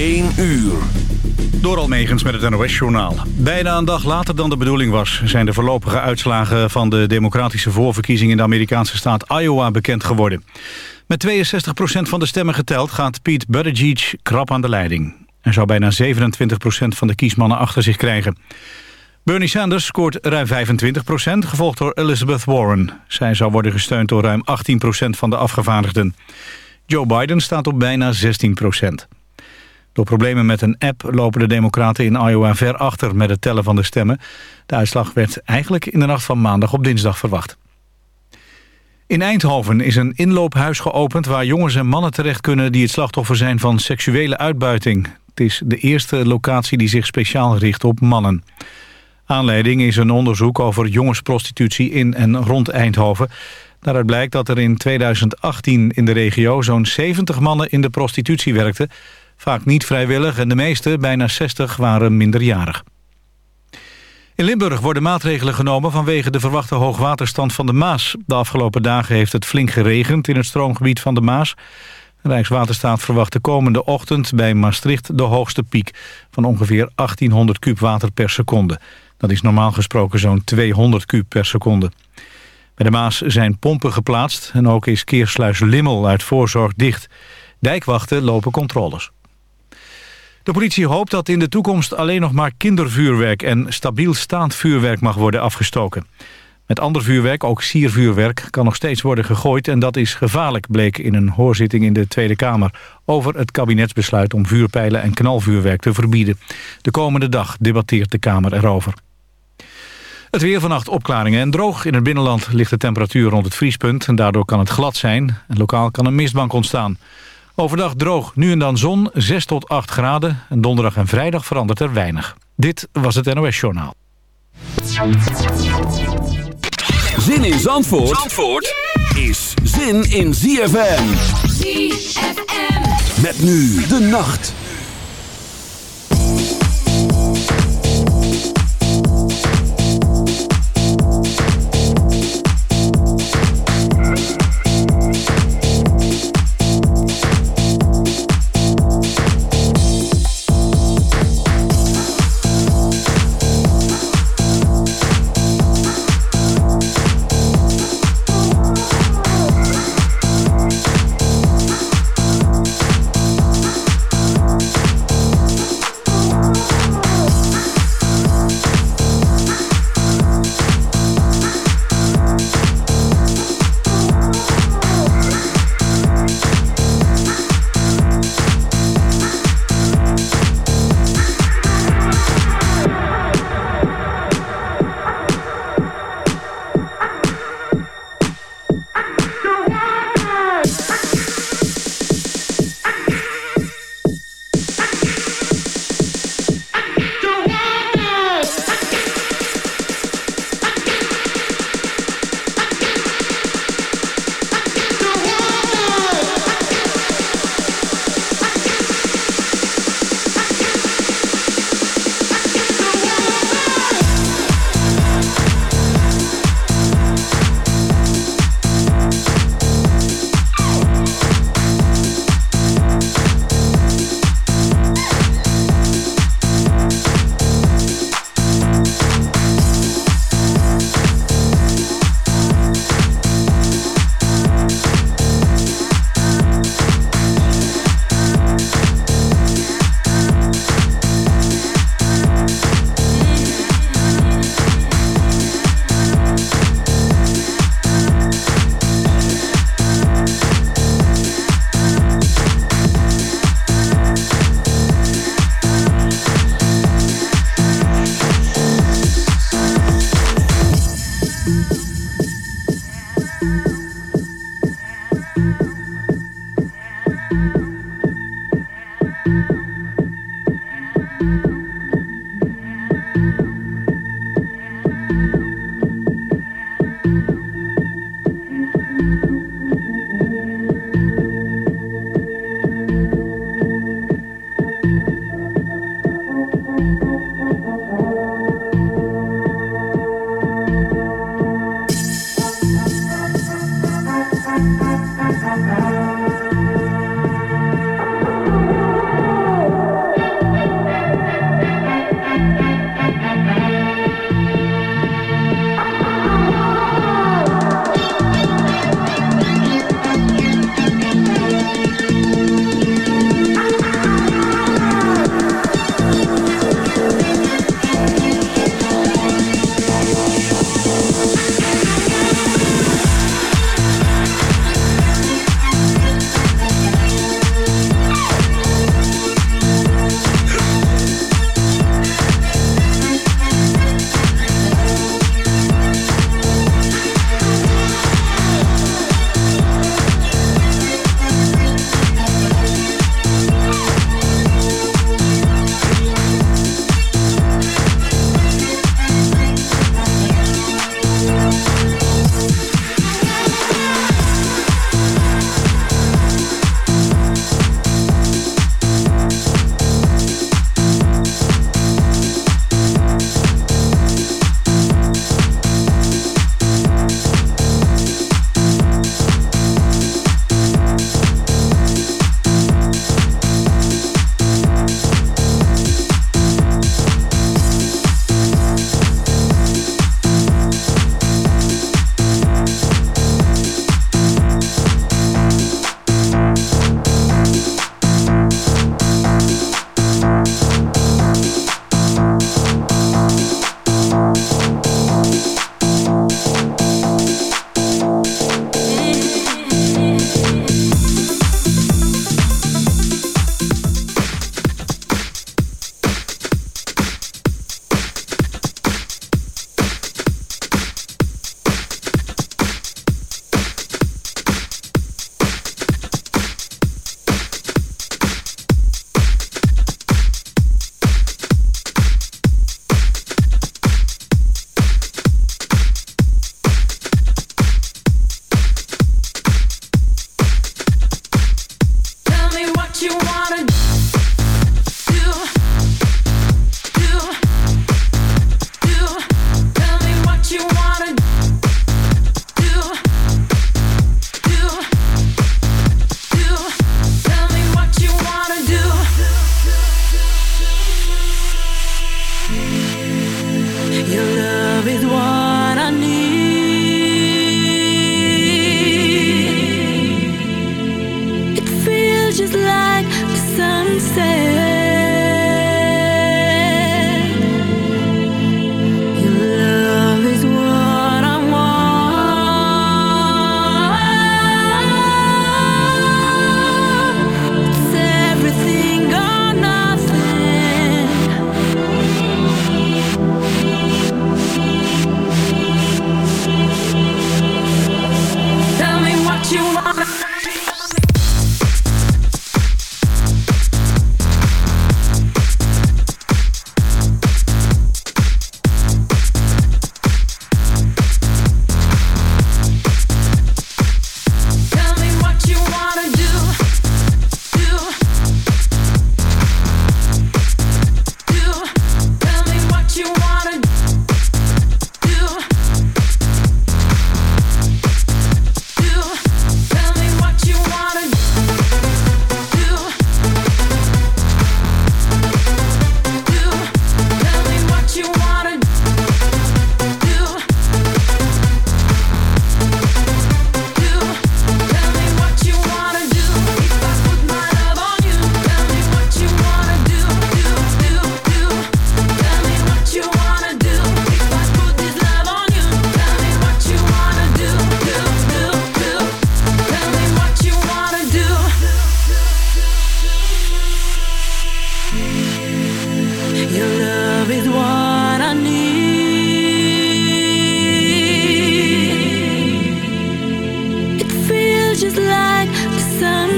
1 uur. Door Almegens met het NOS-journaal. Bijna een dag later dan de bedoeling was... zijn de voorlopige uitslagen van de democratische voorverkiezing... in de Amerikaanse staat Iowa bekend geworden. Met 62% van de stemmen geteld gaat Pete Buttigieg krap aan de leiding. Hij zou bijna 27% van de kiesmannen achter zich krijgen. Bernie Sanders scoort ruim 25% gevolgd door Elizabeth Warren. Zij zou worden gesteund door ruim 18% van de afgevaardigden. Joe Biden staat op bijna 16 door problemen met een app lopen de democraten in Iowa ver achter met het tellen van de stemmen. De uitslag werd eigenlijk in de nacht van maandag op dinsdag verwacht. In Eindhoven is een inloophuis geopend waar jongens en mannen terecht kunnen die het slachtoffer zijn van seksuele uitbuiting. Het is de eerste locatie die zich speciaal richt op mannen. Aanleiding is een onderzoek over jongensprostitutie in en rond Eindhoven. Daaruit blijkt dat er in 2018 in de regio zo'n 70 mannen in de prostitutie werkten Vaak niet vrijwillig en de meeste, bijna 60, waren minderjarig. In Limburg worden maatregelen genomen vanwege de verwachte hoogwaterstand van de Maas. De afgelopen dagen heeft het flink geregend in het stroomgebied van de Maas. Rijkswaterstaat verwacht de komende ochtend bij Maastricht de hoogste piek... van ongeveer 1800 kub water per seconde. Dat is normaal gesproken zo'n 200 kub per seconde. Bij de Maas zijn pompen geplaatst en ook is Keersluis Limmel uit voorzorg dicht. Dijkwachten lopen controles. De politie hoopt dat in de toekomst alleen nog maar kindervuurwerk... en stabiel staand vuurwerk mag worden afgestoken. Met ander vuurwerk, ook siervuurwerk, kan nog steeds worden gegooid... en dat is gevaarlijk, bleek in een hoorzitting in de Tweede Kamer... over het kabinetsbesluit om vuurpijlen en knalvuurwerk te verbieden. De komende dag debatteert de Kamer erover. Het weer vannacht opklaringen en droog. In het binnenland ligt de temperatuur rond het vriespunt... en daardoor kan het glad zijn en lokaal kan een mistbank ontstaan... Overdag droog, nu en dan zon, 6 tot 8 graden. En donderdag en vrijdag verandert er weinig. Dit was het NOS Journaal. Zin in Zandvoort, Zandvoort is zin in ZFM. ZFM. Met nu de nacht.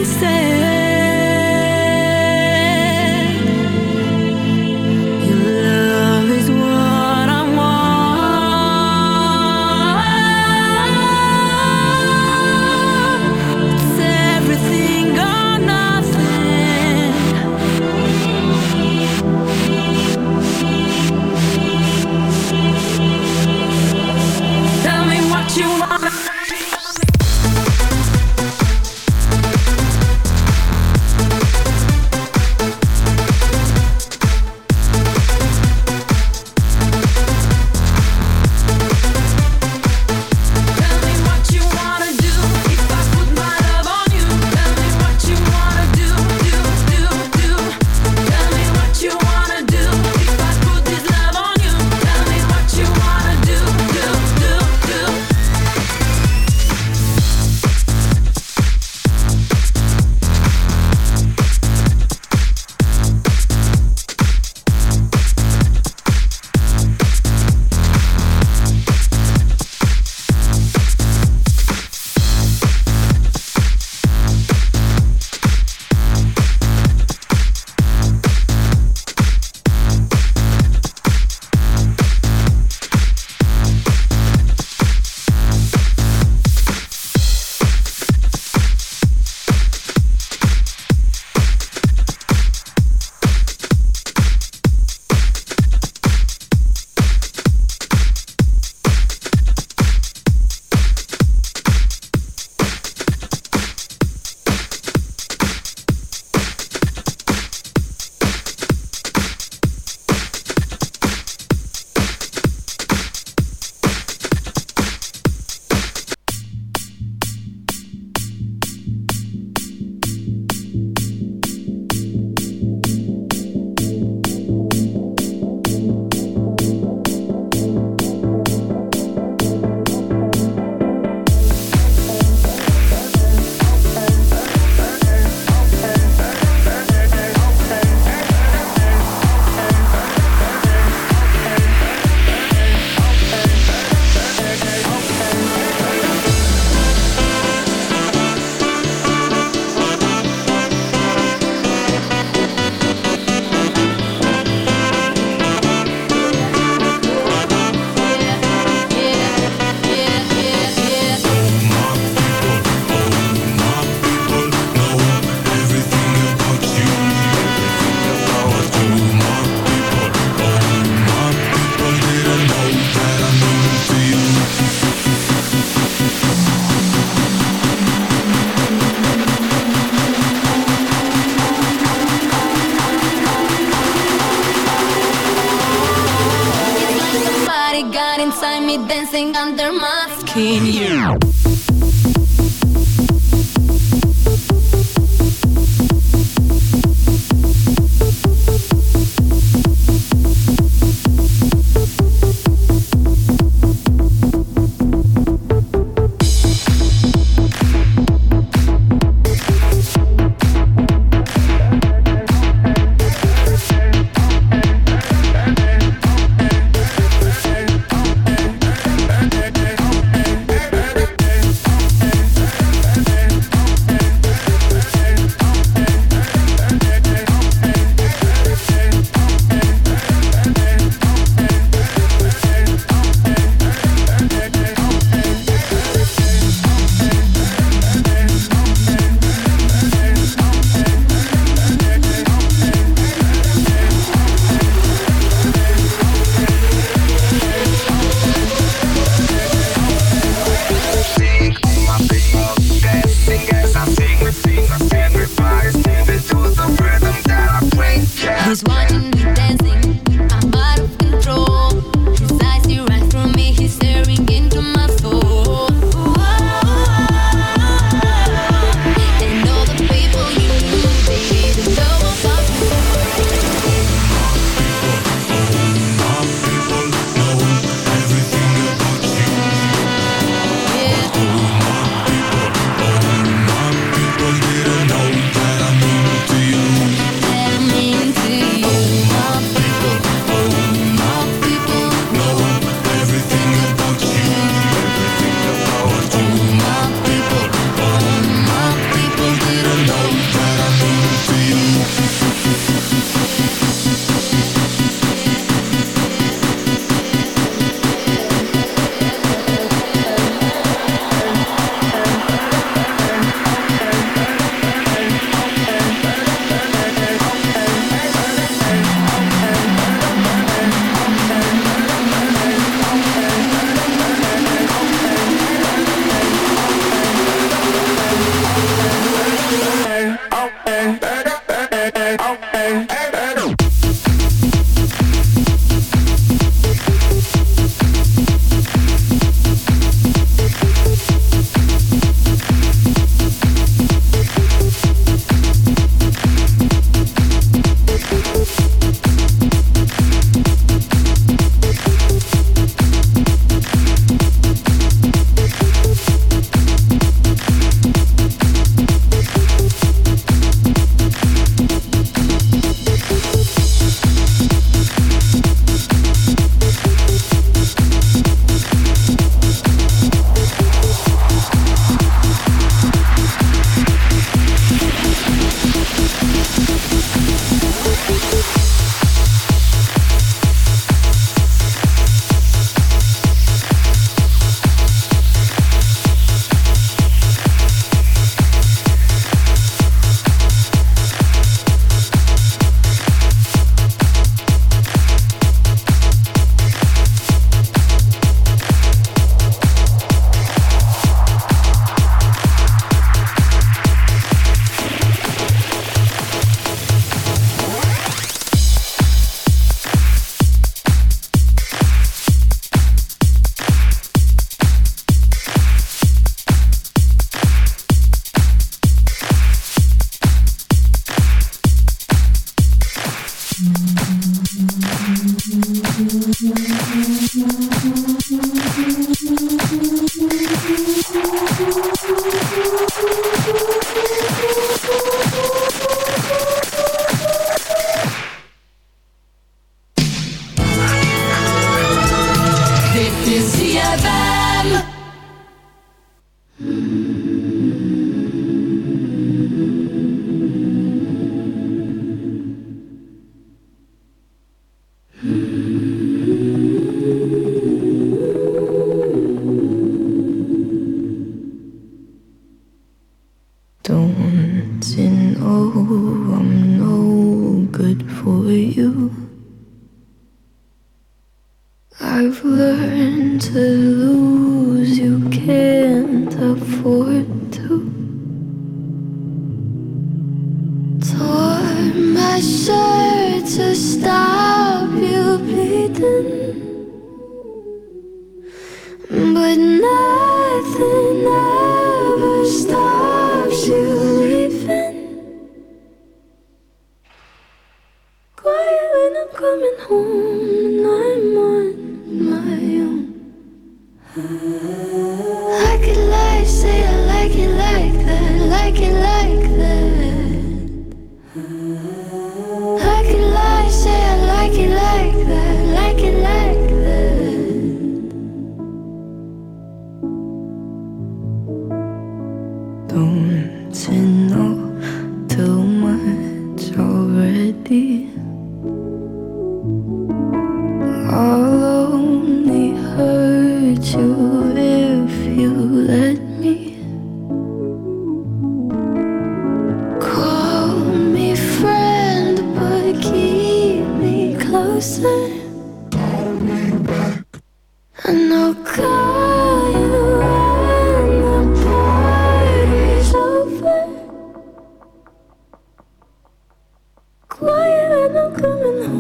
say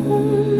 Let's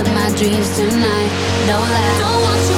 of my dreams tonight. No lie. Don't want you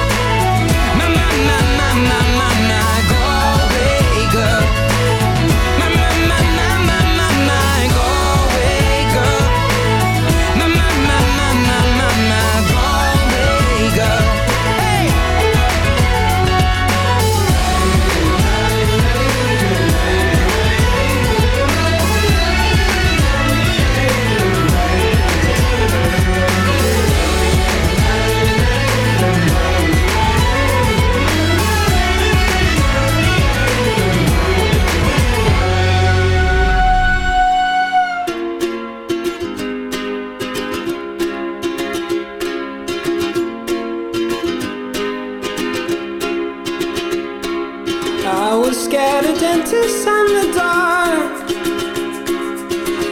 was scared of dentists and the dark.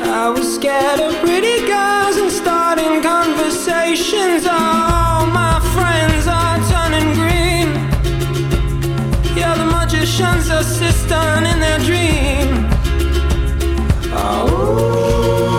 I was scared of pretty girls and starting conversations. All my friends are turning green. Yeah, the magician's assistant in their dream. Oh,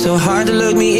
so hard to look me in